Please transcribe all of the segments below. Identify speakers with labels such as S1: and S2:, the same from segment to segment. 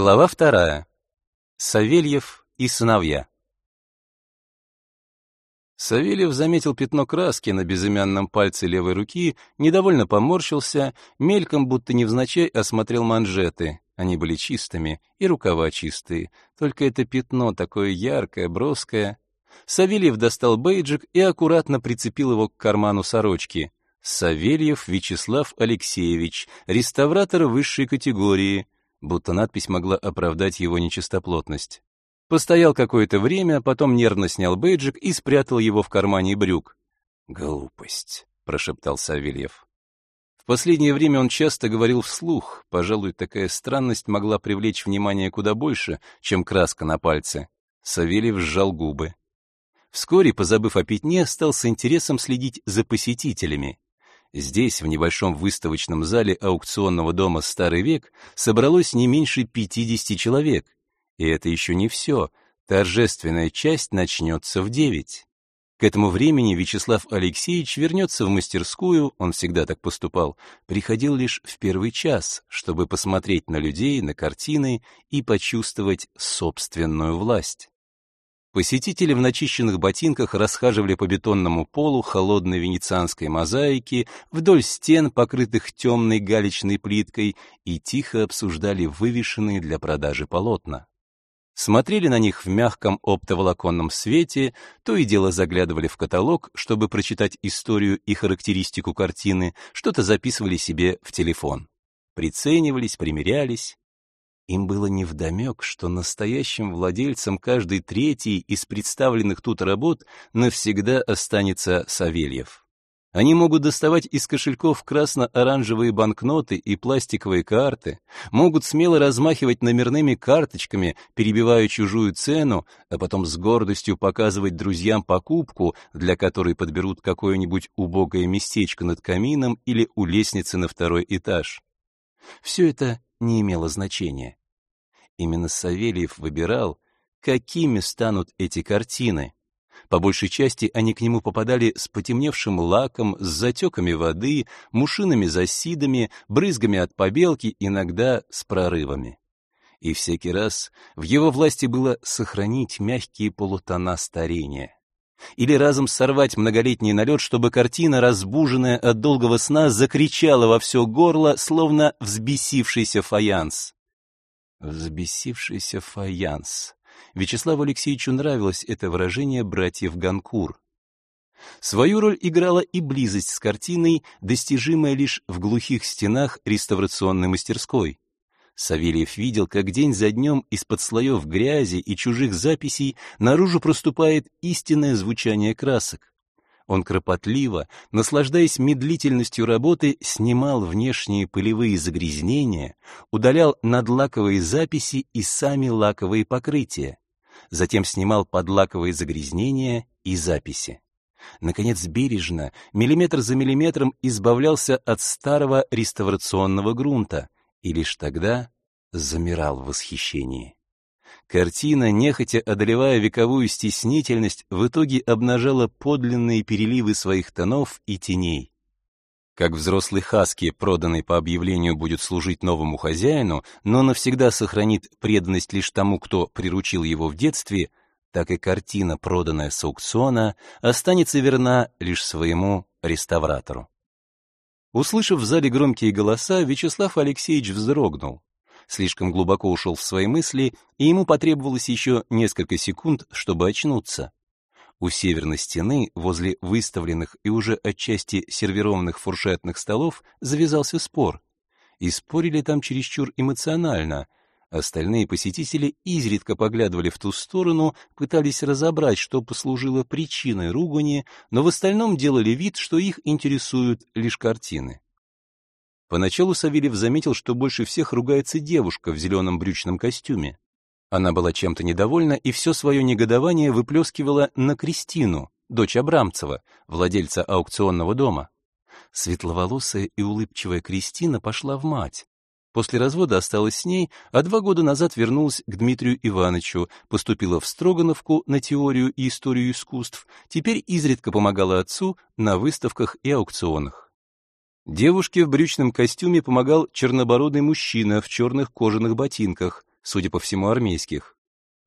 S1: Глава вторая. Савельев и сыновья. Савельев заметил пятно краски на безымянном пальце левой руки, недовольно поморщился, мельком, будто невзначай, осмотрел манжеты. Они были чистыми, и рукава чистые, только это пятно такое яркое, броское. Савельев достал бейджик и аккуратно прицепил его к карману сорочки. Савельев Вячеслав Алексеевич, реставратор высшей категории — будто надпись могла оправдать его нечистоплотность. Постоял какое-то время, потом нервно снял бейджик и спрятал его в кармане брюк. «Глупость», — прошептал Савельев. В последнее время он часто говорил вслух, пожалуй, такая странность могла привлечь внимание куда больше, чем краска на пальце. Савельев сжал губы. Вскоре, позабыв о пятне, стал с интересом следить за посетителями. Здесь, в небольшом выставочном зале аукционного дома «Старый век», собралось не меньше 50 человек. И это еще не все. Торжественная часть начнется в 9. К этому времени Вячеслав Алексеевич вернется в мастерскую, он всегда так поступал, приходил лишь в первый час, чтобы посмотреть на людей, на картины и почувствовать собственную власть. Посетители в начищенных ботинках расхаживали по бетонному полу холодной венецианской мозаики, вдоль стен, покрытых темной галечной плиткой, и тихо обсуждали вывешенные для продажи полотна. Смотрели на них в мягком оптоволоконном свете, то и дело заглядывали в каталог, чтобы прочитать историю и характеристику картины, что-то записывали себе в телефон. Приценивались, примерялись. Им было невдомек, что настоящим владельцем каждой третьей из представленных тут работ навсегда останется Савельев. Они могут доставать из кошельков красно-оранжевые банкноты и пластиковые карты, могут смело размахивать номерными карточками, перебивая чужую цену, а потом с гордостью показывать друзьям покупку, для которой подберут какое-нибудь убогое местечко над камином или у лестницы на второй этаж. Все это не имело значения. Именно Савельев выбирал, какими станут эти картины. По большей части они к нему попадали с потемневшим лаком, с затеками воды, мушиными засидами, брызгами от побелки, иногда с прорывами. И всякий раз в его власти было сохранить мягкие полутона старения. Или разом сорвать многолетний налет, чтобы картина, разбуженная от долгого сна, закричала во все горло, словно взбесившийся фаянс. Взбесившийся фаянс. Вячеславу Алексеевичу нравилось это выражение братьев Ганкур. Свою роль играла и близость с картиной, достижимая лишь в глухих стенах реставрационной мастерской. Савельев видел, как день за днем из-под слоев грязи и чужих записей наружу проступает истинное звучание красок. Он кропотливо, наслаждаясь медлительностью работы, снимал внешние пылевые загрязнения, удалял надлаковые записи и сами лаковые покрытия. Затем снимал подлаковые загрязнения и записи. Наконец, бережно, миллиметр за миллиметром избавлялся от старого реставрационного грунта и лишь тогда замирал в восхищении. Картина, нехотя одолевая вековую стеснительность, в итоге обнажала подлинные переливы своих тонов и теней. Как взрослый хаски, проданный по объявлению, будет служить новому хозяину, но навсегда сохранит преданность лишь тому, кто приручил его в детстве, так и картина, проданная с аукциона, останется верна лишь своему реставратору. Услышав в зале громкие голоса, Вячеслав Алексеевич вздрогнул слишком глубоко ушел в свои мысли, и ему потребовалось еще несколько секунд, чтобы очнуться. У северной стены, возле выставленных и уже отчасти сервированных фуршетных столов, завязался спор. И спорили там чересчур эмоционально. Остальные посетители изредка поглядывали в ту сторону, пытались разобрать, что послужило причиной ругани, но в остальном делали вид, что их интересуют лишь картины. Поначалу Савельев заметил, что больше всех ругается девушка в зеленом брючном костюме. Она была чем-то недовольна и все свое негодование выплескивала на Кристину, дочь Абрамцева, владельца аукционного дома. Светловолосая и улыбчивая Кристина пошла в мать. После развода осталась с ней, а два года назад вернулась к Дмитрию Ивановичу, поступила в Строгановку на теорию и историю искусств, теперь изредка помогала отцу на выставках и аукционах. Девушке в брючном костюме помогал чернобородый мужчина в черных кожаных ботинках, судя по всему, армейских.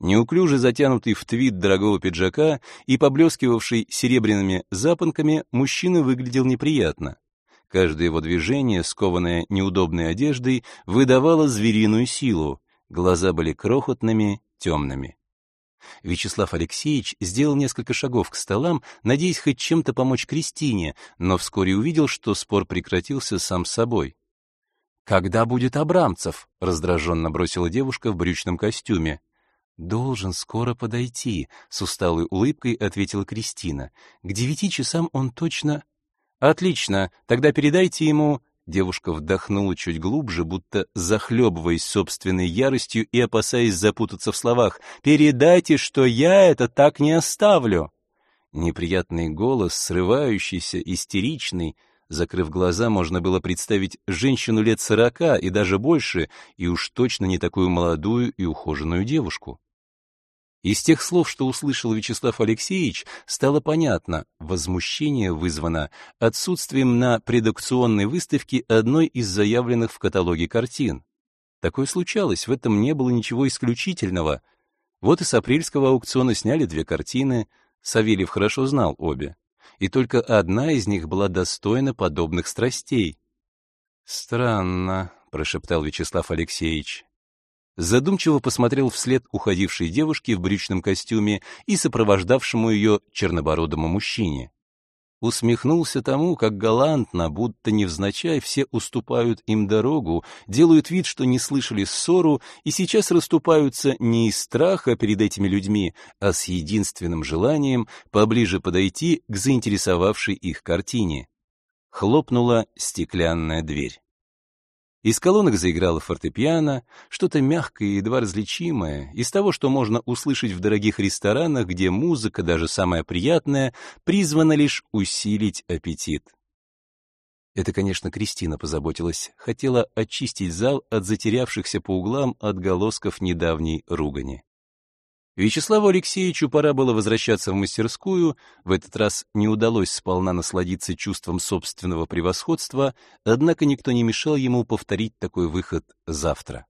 S1: Неуклюже затянутый в твит дорогого пиджака и поблескивавший серебряными запонками, мужчина выглядел неприятно. Каждое его движение, скованное неудобной одеждой, выдавало звериную силу. Глаза были крохотными, темными. Вячеслав Алексеевич сделал несколько шагов к столам, надеясь хоть чем-то помочь Кристине, но вскоре увидел, что спор прекратился сам собой. «Когда будет Абрамцев?» — раздраженно бросила девушка в брючном костюме. «Должен скоро подойти», — с усталой улыбкой ответила Кристина. «К девяти часам он точно...» «Отлично, тогда передайте ему...» Девушка вдохнула чуть глубже, будто захлебываясь собственной яростью и опасаясь запутаться в словах. «Передайте, что я это так не оставлю!» Неприятный голос, срывающийся, истеричный. Закрыв глаза, можно было представить женщину лет сорока и даже больше, и уж точно не такую молодую и ухоженную девушку. Из тех слов, что услышал Вячеслав Алексеевич, стало понятно, возмущение вызвано отсутствием на предакционной выставке одной из заявленных в каталоге картин. Такое случалось, в этом не было ничего исключительного. Вот и с апрельского аукциона сняли две картины, Савельев хорошо знал обе, и только одна из них была достойна подобных страстей. «Странно», — прошептал Вячеслав Алексеевич задумчиво посмотрел вслед уходившей девушке в брючном костюме и сопровождавшему ее чернобородому мужчине. Усмехнулся тому, как галантно, будто невзначай, все уступают им дорогу, делают вид, что не слышали ссору, и сейчас расступаются не из страха перед этими людьми, а с единственным желанием поближе подойти к заинтересовавшей их картине. Хлопнула стеклянная дверь. Из колонок заиграло фортепиано, что-то мягкое и едва различимое, из того, что можно услышать в дорогих ресторанах, где музыка, даже самая приятная, призвана лишь усилить аппетит. Это, конечно, Кристина позаботилась, хотела очистить зал от затерявшихся по углам отголосков недавней ругани. Вячеславу Алексеевичу пора было возвращаться в мастерскую, в этот раз не удалось сполна насладиться чувством собственного превосходства, однако никто не мешал ему повторить такой выход завтра.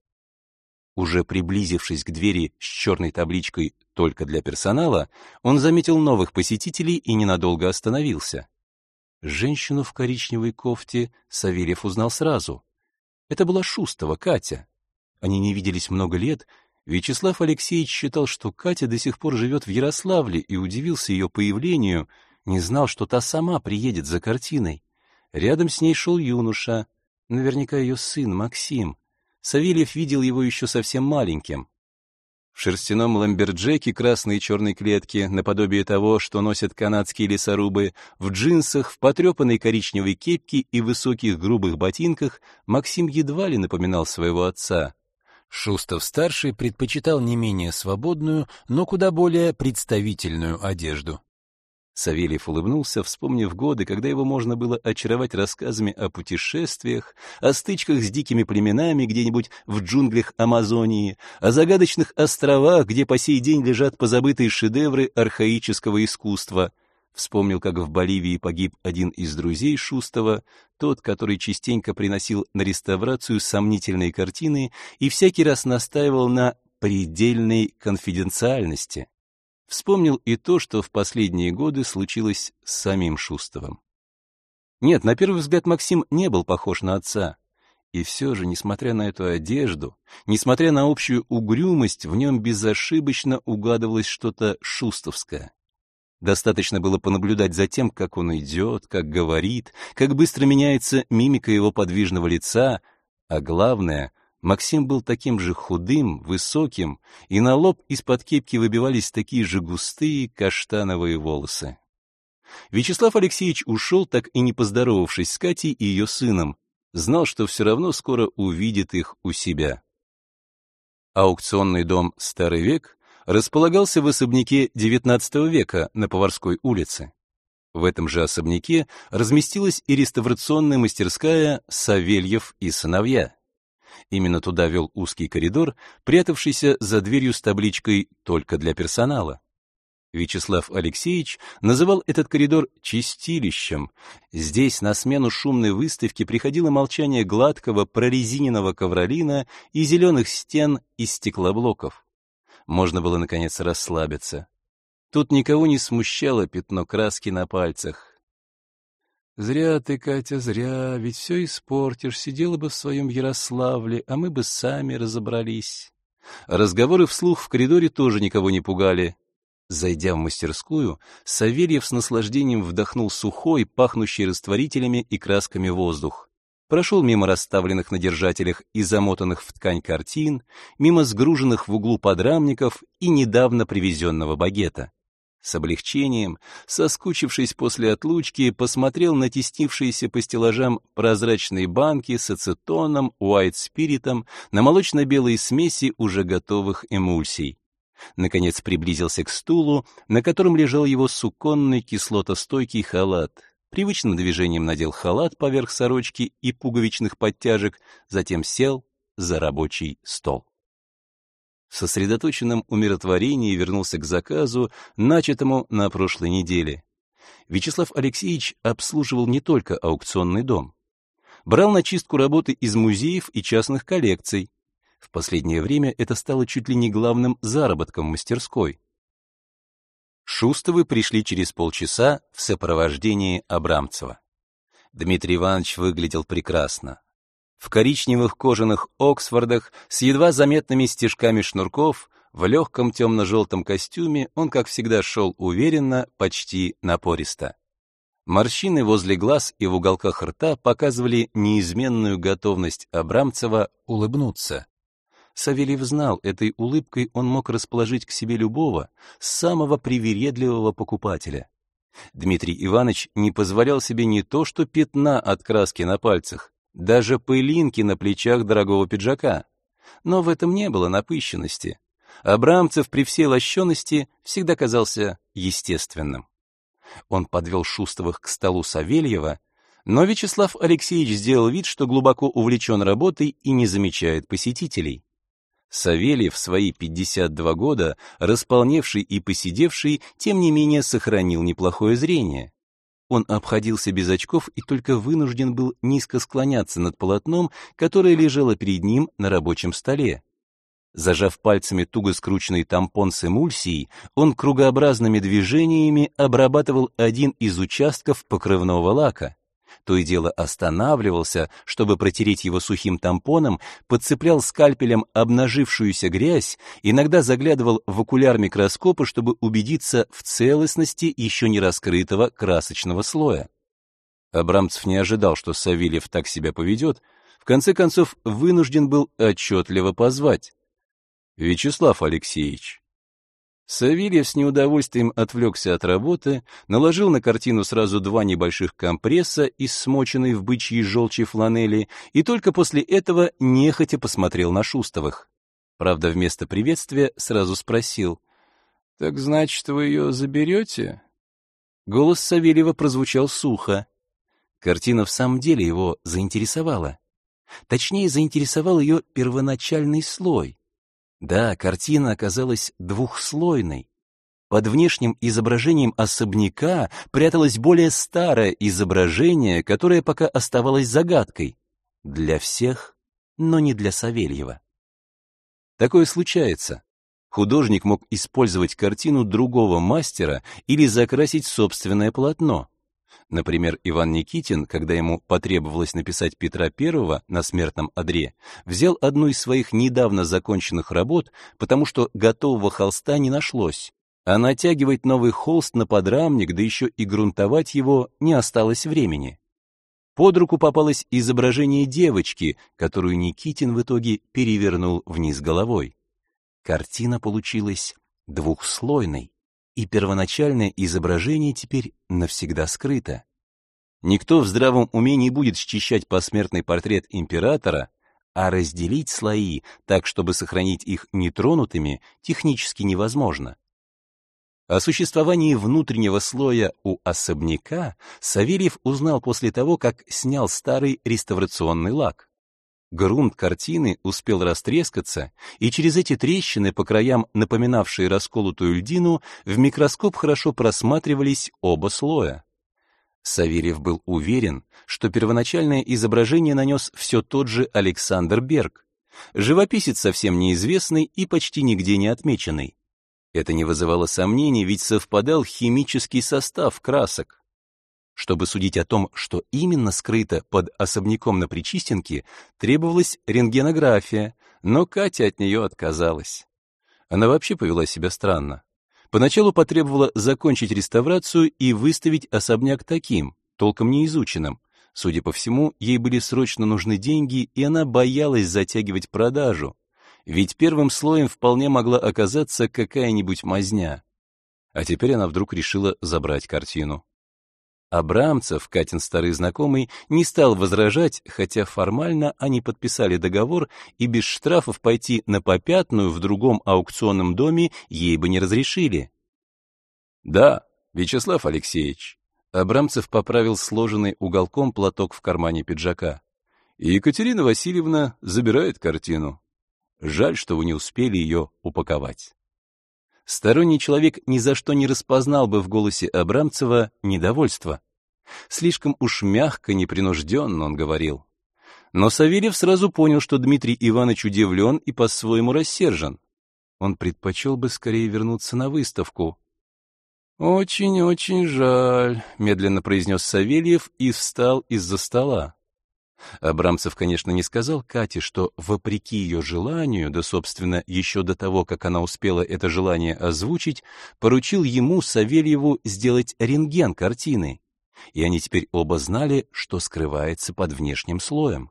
S1: Уже приблизившись к двери с черной табличкой «Только для персонала», он заметил новых посетителей и ненадолго остановился. Женщину в коричневой кофте Савельев узнал сразу. Это была Шустова Катя. Они не виделись много лет, Вячеслав Алексеевич считал, что Катя до сих пор живет в Ярославле и удивился ее появлению, не знал, что та сама приедет за картиной. Рядом с ней шел юноша, наверняка ее сын Максим. Савельев видел его еще совсем маленьким. В шерстяном ламберджеке красной и черной клетки, наподобие того, что носят канадские лесорубы, в джинсах, в потрепанной коричневой кепке и высоких грубых ботинках Максим едва ли напоминал своего отца. Шустов-старший предпочитал не менее свободную, но куда более представительную одежду. Савельев улыбнулся, вспомнив годы, когда его можно было очаровать рассказами о путешествиях, о стычках с дикими племенами где-нибудь в джунглях Амазонии, о загадочных островах, где по сей день лежат позабытые шедевры архаического искусства, Вспомнил, как в Боливии погиб один из друзей Шустова, тот, который частенько приносил на реставрацию сомнительные картины и всякий раз настаивал на предельной конфиденциальности. Вспомнил и то, что в последние годы случилось с самим Шустовым. Нет, на первый взгляд Максим не был похож на отца. И все же, несмотря на эту одежду, несмотря на общую угрюмость, в нем безошибочно угадывалось что-то шустовское. Достаточно было понаблюдать за тем, как он идет, как говорит, как быстро меняется мимика его подвижного лица, а главное, Максим был таким же худым, высоким, и на лоб из-под кепки выбивались такие же густые каштановые волосы. Вячеслав Алексеевич ушел, так и не поздоровавшись с Катей и ее сыном, знал, что все равно скоро увидит их у себя. Аукционный дом «Старый век» располагался в особняке XIX века на Поварской улице. В этом же особняке разместилась и реставрационная мастерская «Савельев и сыновья». Именно туда вел узкий коридор, прятавшийся за дверью с табличкой «Только для персонала». Вячеслав Алексеевич называл этот коридор чистилищем. Здесь на смену шумной выставки приходило молчание гладкого прорезиненного ковролина и зеленых стен из стеклоблоков. Можно было, наконец, расслабиться. Тут никого не смущало пятно краски на пальцах. «Зря ты, Катя, зря, ведь все испортишь, сидела бы в своем Ярославле, а мы бы сами разобрались». Разговоры вслух в коридоре тоже никого не пугали. Зайдя в мастерскую, Савельев с наслаждением вдохнул сухой, пахнущий растворителями и красками воздух. Прошел мимо расставленных на держателях и замотанных в ткань картин, мимо сгруженных в углу подрамников и недавно привезенного багета. С облегчением, соскучившись после отлучки, посмотрел на теснившиеся по стеллажам прозрачные банки с ацетоном, уайт-спиритом, на молочно-белые смеси уже готовых эмульсий. Наконец приблизился к стулу, на котором лежал его суконный кислотостойкий халат. Привычным движением надел халат поверх сорочки и пуговичных подтяжек, затем сел за рабочий стол. В сосредоточенном умиротворении вернулся к заказу, начатому на прошлой неделе. Вячеслав Алексеевич обслуживал не только аукционный дом. Брал на чистку работы из музеев и частных коллекций, в последнее время это стало чуть ли не главным заработком мастерской. Шустовы пришли через полчаса в сопровождении Абрамцева. Дмитрий Иванович выглядел прекрасно. В коричневых кожаных Оксфордах с едва заметными стежками шнурков, в легком темно-желтом костюме он, как всегда, шел уверенно, почти напористо. Морщины возле глаз и в уголках рта показывали неизменную готовность Абрамцева улыбнуться. Савельев знал, этой улыбкой он мог расположить к себе любого, самого привередливого покупателя. Дмитрий Иванович не позволял себе не то что пятна от краски на пальцах, даже пылинки на плечах дорогого пиджака. Но в этом не было напыщенности. Абрамцев при всей лощености всегда казался естественным. Он подвел Шустовых к столу Савельева, но Вячеслав Алексеевич сделал вид, что глубоко увлечен работой и не замечает посетителей. Савельев в свои 52 года, располневший и посидевший, тем не менее сохранил неплохое зрение. Он обходился без очков и только вынужден был низко склоняться над полотном, которое лежало перед ним на рабочем столе. Зажав пальцами туго скрученный тампон с эмульсией, он кругообразными движениями обрабатывал один из участков покрывного лака то и дело останавливался, чтобы протереть его сухим тампоном, подцеплял скальпелем обнажившуюся грязь, иногда заглядывал в окуляр микроскопа, чтобы убедиться в целостности еще не раскрытого красочного слоя. Абрамцев не ожидал, что Савельев так себя поведет, в конце концов вынужден был отчетливо позвать. «Вячеслав Алексеевич, Савельев с неудовольствием отвлекся от работы, наложил на картину сразу два небольших компресса из смоченной в бычьей желчи фланели и только после этого нехотя посмотрел на Шустовых. Правда, вместо приветствия сразу спросил, «Так значит, вы ее заберете?» Голос Савельева прозвучал сухо. Картина в самом деле его заинтересовала. Точнее, заинтересовал ее первоначальный слой — да, картина оказалась двухслойной. Под внешним изображением особняка пряталось более старое изображение, которое пока оставалось загадкой. Для всех, но не для Савельева. Такое случается. Художник мог использовать картину другого мастера или закрасить собственное полотно. Например, Иван Никитин, когда ему потребовалось написать Петра I на смертном одре, взял одну из своих недавно законченных работ, потому что готового холста не нашлось, а натягивать новый холст на подрамник, да еще и грунтовать его, не осталось времени. Под руку попалось изображение девочки, которую Никитин в итоге перевернул вниз головой. Картина получилась двухслойной и первоначальное изображение теперь навсегда скрыто. Никто в здравом уме не будет счищать посмертный портрет императора, а разделить слои так, чтобы сохранить их нетронутыми, технически невозможно. О существовании внутреннего слоя у особняка Савельев узнал после того, как снял старый реставрационный лак. Грунт картины успел растрескаться, и через эти трещины, по краям напоминавшие расколотую льдину, в микроскоп хорошо просматривались оба слоя. Савельев был уверен, что первоначальное изображение нанес все тот же Александр Берг, живописец совсем неизвестный и почти нигде не отмеченный. Это не вызывало сомнений, ведь совпадал химический состав красок. Чтобы судить о том, что именно скрыто под особняком на Причистенке, требовалась рентгенография, но Катя от нее отказалась. Она вообще повела себя странно. Поначалу потребовала закончить реставрацию и выставить особняк таким, толком не изученным. Судя по всему, ей были срочно нужны деньги, и она боялась затягивать продажу. Ведь первым слоем вполне могла оказаться какая-нибудь мазня. А теперь она вдруг решила забрать картину. Абрамцев, Катин старый знакомый, не стал возражать, хотя формально они подписали договор, и без штрафов пойти на попятную в другом аукционном доме ей бы не разрешили. «Да, Вячеслав Алексеевич», — Абрамцев поправил сложенный уголком платок в кармане пиджака. «И Екатерина Васильевна забирает картину. Жаль, что вы не успели ее упаковать». Сторонний человек ни за что не распознал бы в голосе Абрамцева недовольство. Слишком уж мягко, непринужденно он говорил. Но Савельев сразу понял, что Дмитрий Иванович удивлен и по-своему рассержен. Он предпочел бы скорее вернуться на выставку. «Очень-очень жаль», — медленно произнес Савельев и встал из-за стола. Абрамцев, конечно, не сказал Кате, что, вопреки ее желанию, да, собственно, еще до того, как она успела это желание озвучить, поручил ему, Савельеву, сделать рентген картины. И они теперь оба знали, что скрывается под внешним слоем.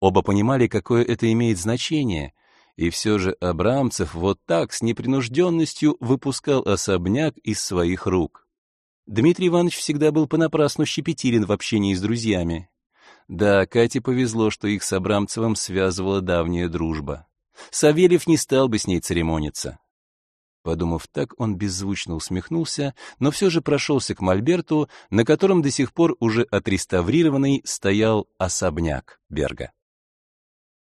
S1: Оба понимали, какое это имеет значение, и все же Абрамцев вот так, с непринужденностью, выпускал особняк из своих рук. Дмитрий Иванович всегда был понапрасну щепетилен в общении с друзьями. Да, Кате повезло, что их с Абрамцевым связывала давняя дружба. Савельев не стал бы с ней церемониться. Подумав так, он беззвучно усмехнулся, но все же прошелся к мольберту, на котором до сих пор уже отреставрированный стоял особняк Берга.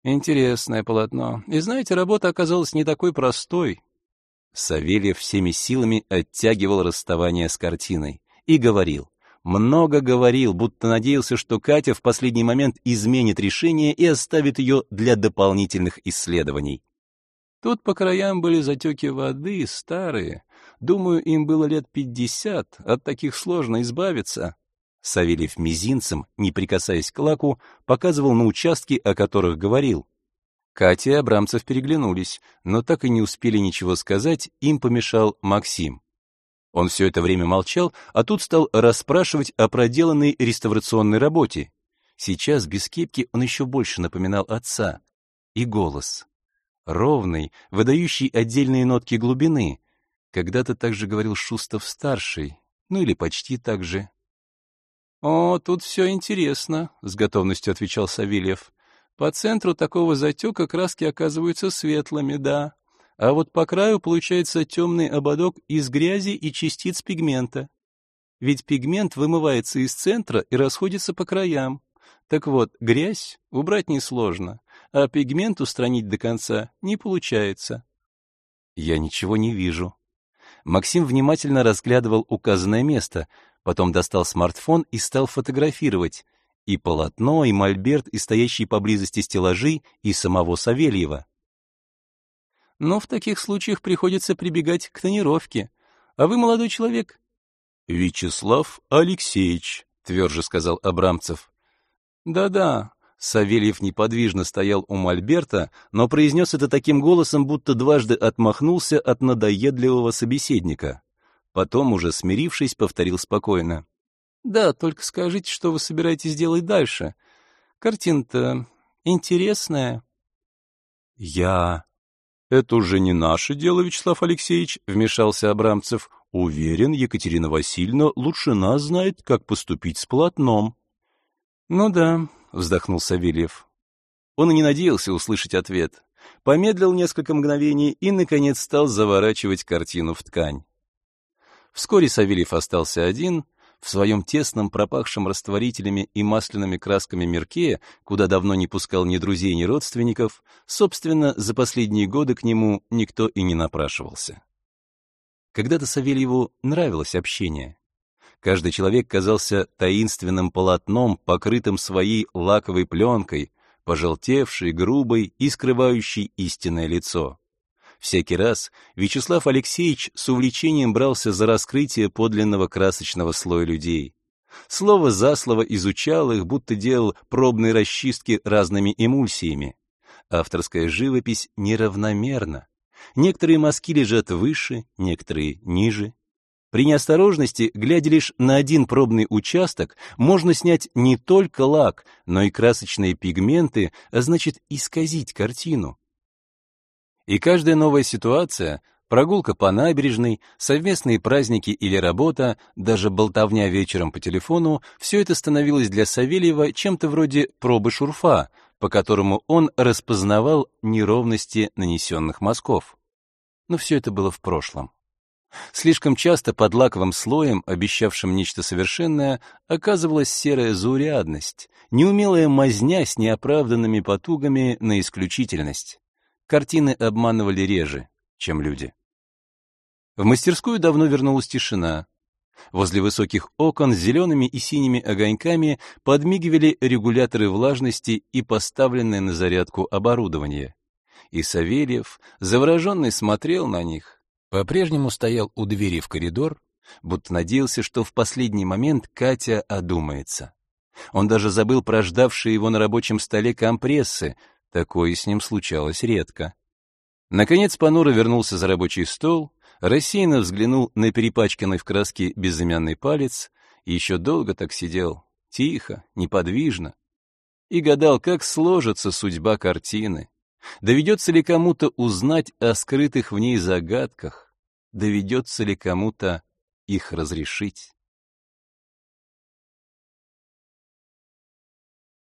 S1: Интересное полотно. И знаете, работа оказалась не такой простой. Савельев всеми силами оттягивал расставание с картиной и говорил, много говорил, будто надеялся, что Катя в последний момент изменит решение и оставит ее для дополнительных исследований. Тут по краям были затеки воды, старые. Думаю, им было лет пятьдесят, от таких сложно избавиться. Савельев мизинцем, не прикасаясь к лаку, показывал на участки, о которых говорил. Катя и Абрамцев переглянулись, но так и не успели ничего сказать, им помешал Максим. Он все это время молчал, а тут стал расспрашивать о проделанной реставрационной работе. Сейчас без кепки он еще больше напоминал отца. И голос. Ровный, выдающий отдельные нотки глубины. Когда-то так же говорил Шустов-старший, ну или почти так же. «О, тут все интересно», — с готовностью отвечал Савельев. «По центру такого затека краски оказываются светлыми, да, а вот по краю получается темный ободок из грязи и частиц пигмента. Ведь пигмент вымывается из центра и расходится по краям. Так вот, грязь убрать несложно, а пигмент устранить до конца не получается. Я ничего не вижу. Максим внимательно разглядывал указанное место, потом достал смартфон и стал фотографировать и полотно, и мольберт, и стоящие поблизости стеллажи, и самого Савельева но в таких случаях приходится прибегать к тонировке. А вы молодой человек?» «Вячеслав Алексеевич», — тверже сказал Абрамцев. «Да-да», — Савельев неподвижно стоял у Мольберта, но произнес это таким голосом, будто дважды отмахнулся от надоедливого собеседника. Потом, уже смирившись, повторил спокойно. «Да, только скажите, что вы собираетесь делать дальше. Картина-то интересная». «Я «Это уже не наше дело, Вячеслав Алексеевич», — вмешался Абрамцев. «Уверен, Екатерина Васильевна лучше нас знает, как поступить с полотном». «Ну да», — вздохнул Савельев. Он и не надеялся услышать ответ. Помедлил несколько мгновений и, наконец, стал заворачивать картину в ткань. Вскоре Савельев остался один, в своем тесном, пропахшем растворителями и масляными красками мирке, куда давно не пускал ни друзей, ни родственников, собственно, за последние годы к нему никто и не напрашивался. Когда-то Савельеву нравилось общение. Каждый человек казался таинственным полотном, покрытым своей лаковой пленкой, пожелтевшей, грубой и скрывающей истинное лицо. Всякий раз Вячеслав Алексеевич с увлечением брался за раскрытие подлинного красочного слоя людей. Слово за слово изучал их, будто делал пробные расчистки разными эмульсиями. Авторская живопись неравномерна. Некоторые мазки лежат выше, некоторые ниже. При неосторожности, глядя лишь на один пробный участок, можно снять не только лак, но и красочные пигменты, а значит исказить картину. И каждая новая ситуация, прогулка по набережной, совместные праздники или работа, даже болтовня вечером по телефону, все это становилось для Савельева чем-то вроде пробы шурфа, по которому он распознавал неровности нанесенных мазков. Но все это было в прошлом. Слишком часто под лаковым слоем, обещавшим нечто совершенное, оказывалась серая заурядность, неумелая мазня с неоправданными потугами на исключительность картины обманывали реже, чем люди. В мастерскую давно вернулась тишина. Возле высоких окон зелеными и синими огоньками подмигивали регуляторы влажности и поставленное на зарядку оборудование. И Савельев, завороженный, смотрел на них. По-прежнему стоял у двери в коридор, будто надеялся, что в последний момент Катя одумается. Он даже забыл про ждавшие его на рабочем столе компрессы, Такое с ним случалось редко. Наконец Панура вернулся за рабочий стол, рассеянно взглянул на перепачканный в краске безымянный палец и еще долго так сидел, тихо, неподвижно, и гадал, как сложится судьба картины. Доведется ли кому-то узнать о скрытых в ней загадках? Доведется ли кому-то их разрешить?